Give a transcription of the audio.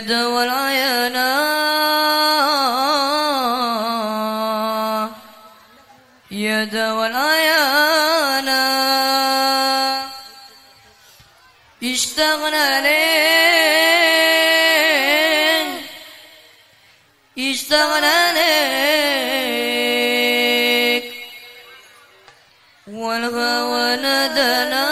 تداول عيانا يا يد عيانا اشتغنا لين اشتغنا لين والغوى ندنا